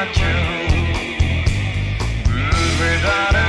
not you. Without